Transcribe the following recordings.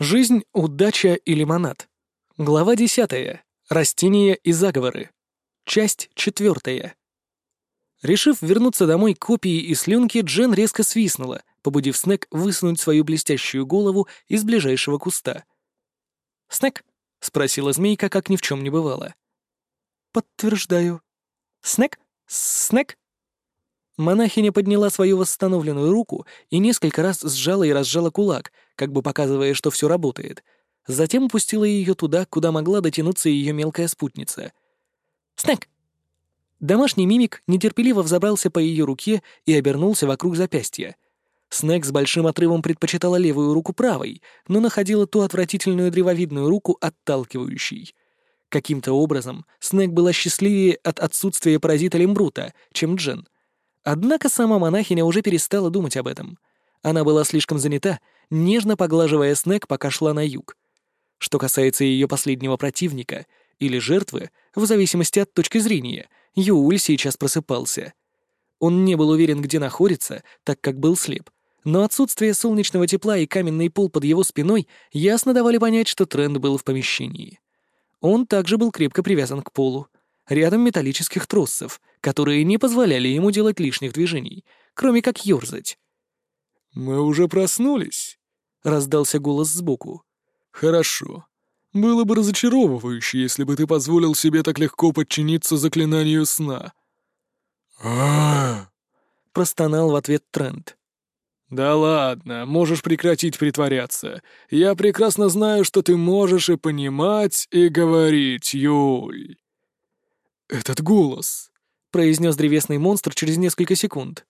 Жизнь, удача и лимонад. Глава 10. Растения и заговоры. Часть 4. Решив вернуться домой копии и слюнки, Джен резко свистнула, побудив Снег высунуть свою блестящую голову из ближайшего куста. «Снег?» — спросила змейка, как ни в чем не бывало. «Подтверждаю». «Снег? Снег?» Монахиня подняла свою восстановленную руку и несколько раз сжала и разжала кулак, как бы показывая, что все работает. Затем упустила ее туда, куда могла дотянуться ее мелкая спутница. «Снег!» Домашний мимик нетерпеливо взобрался по ее руке и обернулся вокруг запястья. Снег с большим отрывом предпочитала левую руку правой, но находила ту отвратительную древовидную руку отталкивающей. Каким-то образом Снег была счастливее от отсутствия паразита Лембрута, чем Джен — Однако сама монахиня уже перестала думать об этом. Она была слишком занята, нежно поглаживая снег, пока шла на юг. Что касается ее последнего противника или жертвы, в зависимости от точки зрения, Юуль сейчас просыпался. Он не был уверен, где находится, так как был слеп, но отсутствие солнечного тепла и каменный пол под его спиной ясно давали понять, что тренд был в помещении. Он также был крепко привязан к полу, рядом металлических тросов, которые не позволяли ему делать лишних движений, кроме как ёрзать. «Мы уже проснулись», — раздался голос сбоку. «Хорошо. Было бы разочаровывающе, если бы ты позволил себе так легко подчиниться заклинанию сна». а простонал в ответ Трент. «Да ладно, можешь прекратить притворяться. Я прекрасно знаю, что ты можешь и понимать, и говорить, Юль». «Этот голос», — произнес древесный монстр через несколько секунд.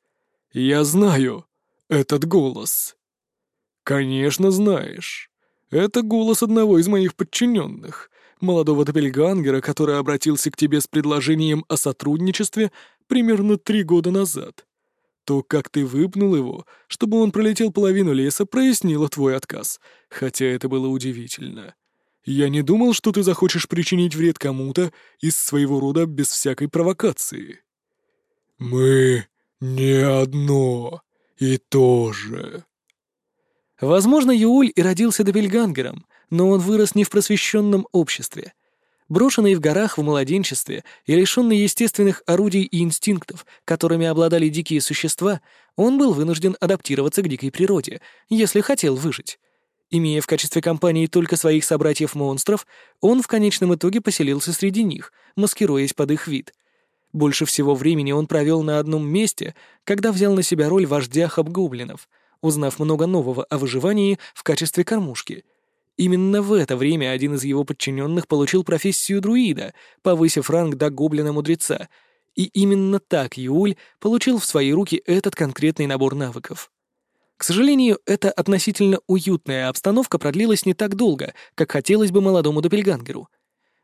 «Я знаю этот голос». «Конечно знаешь. Это голос одного из моих подчиненных, молодого Доппельгангера, который обратился к тебе с предложением о сотрудничестве примерно три года назад. То, как ты выпнул его, чтобы он пролетел половину леса, прояснило твой отказ, хотя это было удивительно. Я не думал, что ты захочешь причинить вред кому-то из своего рода без всякой провокации. Мы не одно и то же. Возможно, Юуль и родился Доппельгангером, но он вырос не в просвещенном обществе. Брошенный в горах в младенчестве и лишенный естественных орудий и инстинктов, которыми обладали дикие существа, он был вынужден адаптироваться к дикой природе, если хотел выжить. Имея в качестве компании только своих собратьев-монстров, он в конечном итоге поселился среди них, маскируясь под их вид. Больше всего времени он провел на одном месте, когда взял на себя роль вождя хабгоблинов, узнав много нового о выживании в качестве кормушки. Именно в это время один из его подчиненных получил профессию друида, повысив ранг до гоблина-мудреца, и именно так Юль получил в свои руки этот конкретный набор навыков. К сожалению, эта относительно уютная обстановка продлилась не так долго, как хотелось бы молодому Доппельгангеру.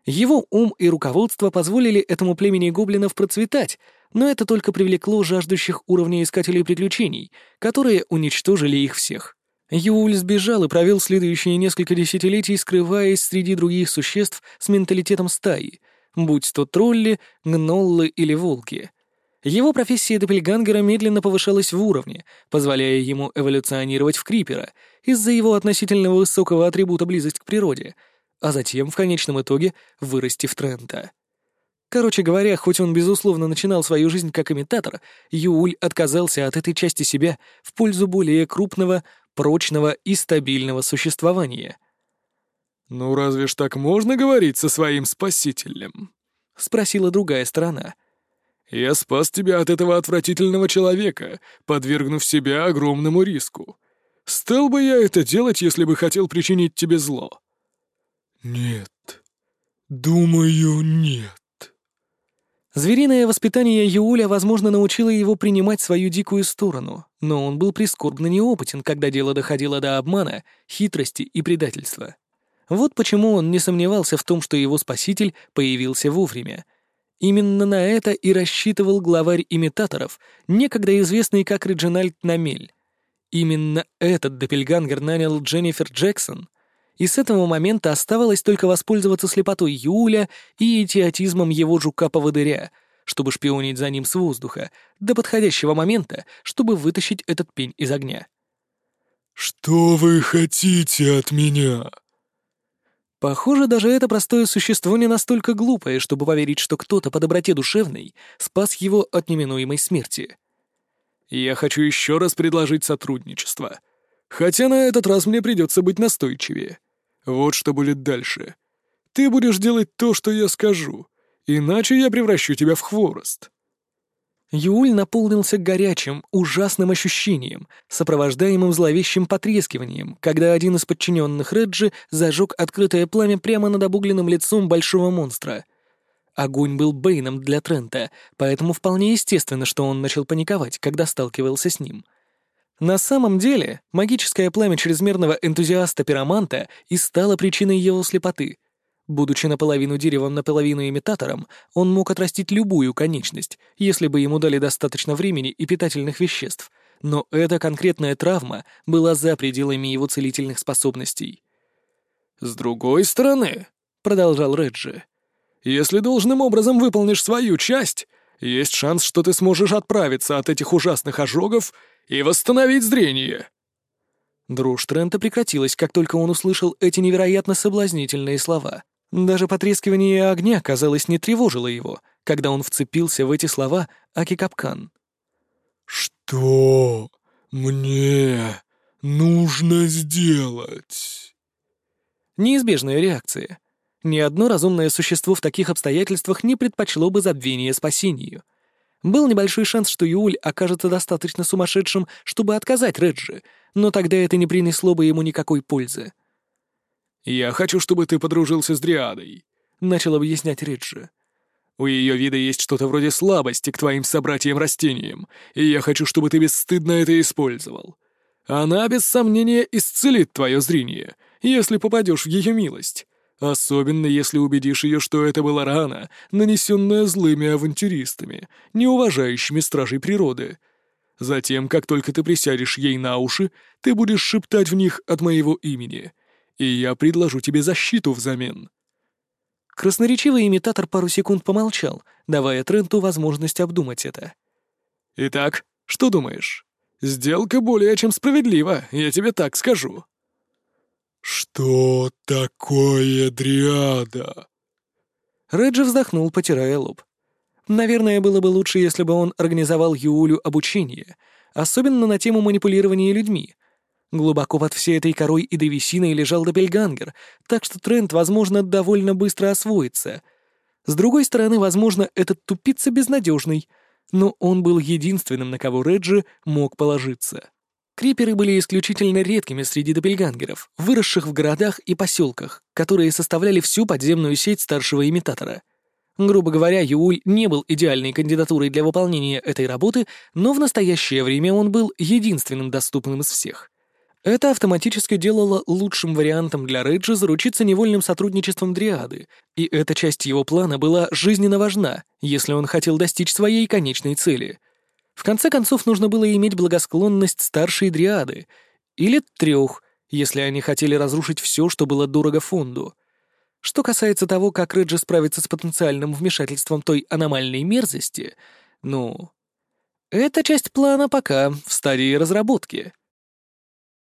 Его ум и руководство позволили этому племени гоблинов процветать, но это только привлекло жаждущих уровня искателей приключений, которые уничтожили их всех. Юль сбежал и провел следующие несколько десятилетий, скрываясь среди других существ с менталитетом стаи, будь то тролли, гноллы или волки. Его профессия Доппельгангера медленно повышалась в уровне, позволяя ему эволюционировать в Крипера из-за его относительно высокого атрибута близость к природе, а затем, в конечном итоге, вырасти в Трента. Короче говоря, хоть он, безусловно, начинал свою жизнь как имитатор, Юуль отказался от этой части себя в пользу более крупного, прочного и стабильного существования. «Ну разве ж так можно говорить со своим спасителем?» — спросила другая сторона — я спас тебя от этого отвратительного человека, подвергнув себя огромному риску. Стал бы я это делать, если бы хотел причинить тебе зло?» «Нет. Думаю, нет». Звериное воспитание Юуля, возможно, научило его принимать свою дикую сторону, но он был прискорбно неопытен, когда дело доходило до обмана, хитрости и предательства. Вот почему он не сомневался в том, что его спаситель появился вовремя, Именно на это и рассчитывал главарь имитаторов, некогда известный как Реджинальд Намель. Именно этот Доппельгангер нанял Дженнифер Джексон, и с этого момента оставалось только воспользоваться слепотой Юля и идиотизмом его жука-поводыря, чтобы шпионить за ним с воздуха, до подходящего момента, чтобы вытащить этот пень из огня. «Что вы хотите от меня?» Похоже, даже это простое существо не настолько глупое, чтобы поверить, что кто-то по доброте душевной спас его от неминуемой смерти. «Я хочу еще раз предложить сотрудничество. Хотя на этот раз мне придется быть настойчивее. Вот что будет дальше. Ты будешь делать то, что я скажу, иначе я превращу тебя в хворост». Юль наполнился горячим, ужасным ощущением, сопровождаемым зловещим потрескиванием, когда один из подчиненных Реджи зажег открытое пламя прямо над обугленным лицом большого монстра. Огонь был Бэйном для Трента, поэтому вполне естественно, что он начал паниковать, когда сталкивался с ним. На самом деле, магическое пламя чрезмерного энтузиаста-пироманта и стало причиной его слепоты — Будучи наполовину деревом, наполовину имитатором, он мог отрастить любую конечность, если бы ему дали достаточно времени и питательных веществ, но эта конкретная травма была за пределами его целительных способностей. «С другой стороны», — продолжал Реджи, — «если должным образом выполнишь свою часть, есть шанс, что ты сможешь отправиться от этих ужасных ожогов и восстановить зрение». Дрожь Трента прекратилась, как только он услышал эти невероятно соблазнительные слова. Даже потрескивание огня, казалось, не тревожило его, когда он вцепился в эти слова Аки-Капкан. «Что мне нужно сделать?» Неизбежная реакция. Ни одно разумное существо в таких обстоятельствах не предпочло бы забвение спасению. Был небольшой шанс, что Юль окажется достаточно сумасшедшим, чтобы отказать Реджи, но тогда это не принесло бы ему никакой пользы. «Я хочу, чтобы ты подружился с Дриадой», — начал объяснять Риджи. «У ее вида есть что-то вроде слабости к твоим собратьям-растениям, и я хочу, чтобы ты бесстыдно это использовал. Она, без сомнения, исцелит твое зрение, если попадешь в ее милость, особенно если убедишь ее, что это была рана, нанесенная злыми авантюристами, не уважающими стражей природы». Затем, как только ты присядешь ей на уши, ты будешь шептать в них от моего имени — и я предложу тебе защиту взамен». Красноречивый имитатор пару секунд помолчал, давая Тренту возможность обдумать это. «Итак, что думаешь? Сделка более чем справедлива, я тебе так скажу». «Что такое дриада?» Реджи вздохнул, потирая лоб. Наверное, было бы лучше, если бы он организовал Юлю обучение, особенно на тему манипулирования людьми, Глубоко под всей этой корой и древесиной лежал Доппельгангер, так что тренд, возможно, довольно быстро освоится. С другой стороны, возможно, этот тупица безнадежный, но он был единственным, на кого Реджи мог положиться. Криперы были исключительно редкими среди доппельгангеров, выросших в городах и поселках, которые составляли всю подземную сеть старшего имитатора. Грубо говоря, Юуль не был идеальной кандидатурой для выполнения этой работы, но в настоящее время он был единственным доступным из всех. Это автоматически делало лучшим вариантом для Рейджа заручиться невольным сотрудничеством Дриады, и эта часть его плана была жизненно важна, если он хотел достичь своей конечной цели. В конце концов, нужно было иметь благосклонность старшей Дриады, или трех, если они хотели разрушить все, что было дорого фонду. Что касается того, как Реджи справится с потенциальным вмешательством той аномальной мерзости, ну... Эта часть плана пока в стадии разработки —